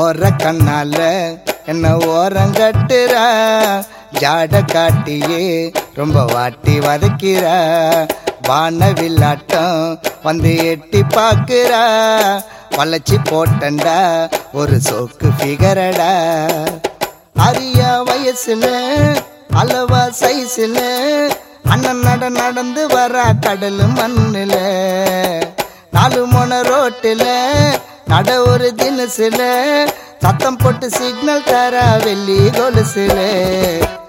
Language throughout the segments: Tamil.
ஓர கண்ணால என்ன ஓரம் கட்டுற ஜாட காட்டியே ரொம்ப வாட்டி வதக்கிற. வானவில்லாட்டம் வந்து எட்டி பாக்குற வளைச்சி போட்டண்டா ஒரு சோக்கு ஃபிகரடா அரிய வயசுல அளவா சைஸ்ல அண்ணன் நட நடந்து வர கடல் மண்ணுல. நாலு மொன ரோட்டுல அட ஒரு தினசுல சத்தம் போட்டு சிக்னல் தர வெள்ளி கொலுசுல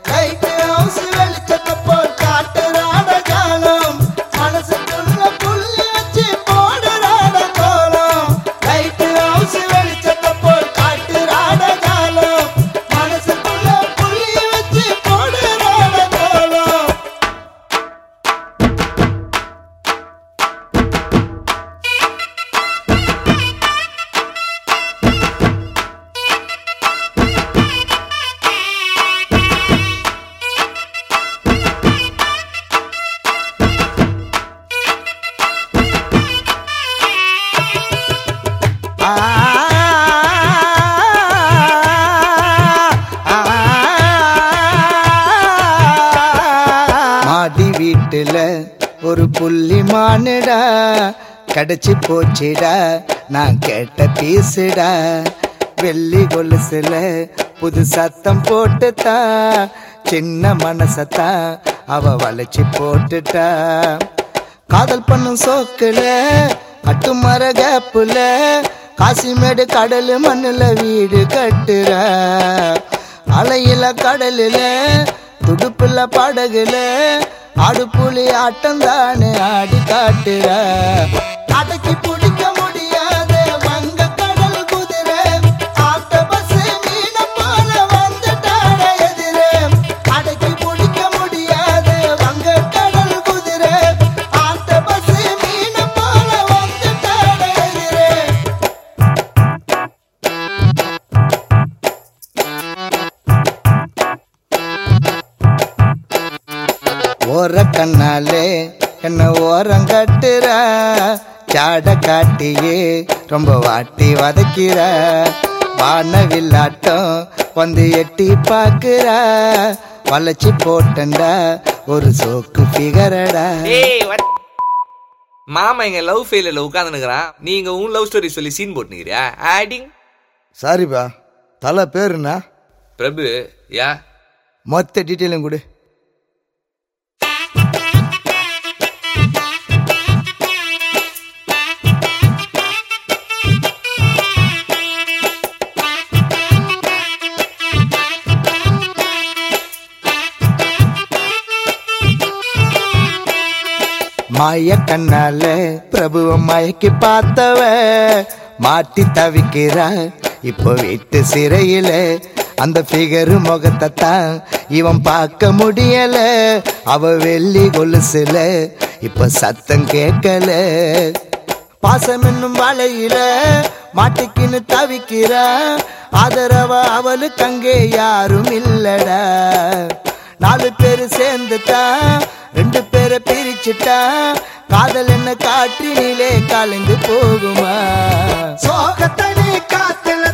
லைட் ஹவுஸ் வெளிச்சத்தை மாடி வீட்டுல ஒரு புள்ளி மானுடா. கடைச்சி போச்சுடா. நான் கேட்ட பேசுடா. வெள்ளி கொலுசுல புது சத்தம் போட்டுட்டா. சின்ன மனசத்தா அவ வளைச்சி போட்டுட்டா. காதல் பண்ணும் சோக்குல அட்டுமர கேப்புல காசிமேடு கடல் மண்ணில் வீடு கட்டுற. அலையில கடலில் துடுப்புல படகுல ஆடு புலி ஆட்டம் தானே ஆடி காட்டுற. அடக்கி ஓர கண்ணாலே என்ன ஓரம் கட்டுற? சாட காட்டியே ரொம்ப வாட்டி வதக்கிற. வானவில்லாட்டம் வந்து எட்டி பாக்குற வளைச்சி போட்டண்டா ஒரு சோக்கு what? மாமா எங்க லவ் ஃபெயிலில் உட்காந்துனுக்குறான் நீங்க உன் லவ் ஸ்டோரி சொல்லி சீன் போட்டுனுக்கிறியா ஆடிங் சாரிப்பா தலை பேருண்ணா பிரபு யா. மொத்த டீட்டெயிலும் கொடு. மாய கண்ணால பிரபுவ மயக்கி பார்த்தவ மாட்டி தவிக்கிறா இப்போ வீட்டு சிறையில அந்த ஃபிகரு முகத்தை தான் இவன் பார்க்க முடியல. அவ வெள்ளி கொலுசுல இப்ப சத்தம் கேட்கல. பாசம் என்னும் வலையில மாட்டிக்கின்னு தவிக்கிறா. ஆதரவ அவளுக்கு அங்கே யாரும் இல்லடா. நாலு பேரு சேர்ந்துட்டா ரெண்டு பேரை பிரிச்சுட்டா காதல் என்ன காற்றினிலே கலந்து போகுமா? சோகத்தனி காத்துல